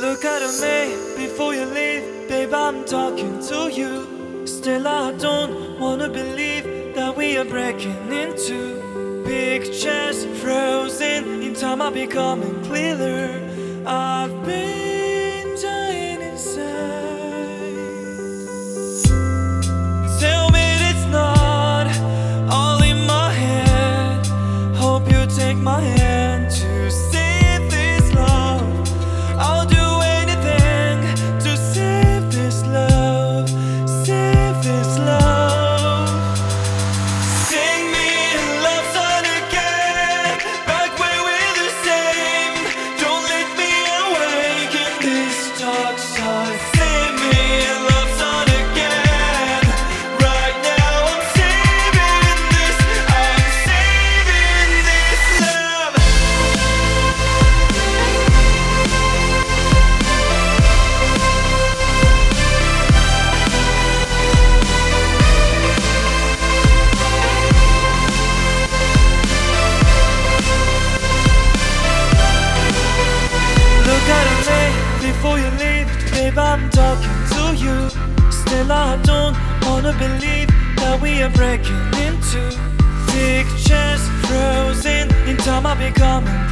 Look at me before you leave, babe. I'm talking to you. Still, I don't wanna believe that we are breaking into pictures frozen in time. Are becoming clearer. I've been I'm talking to you. Still, I don't wanna believe that we are breaking into pictures frozen in time. Becoming clearer.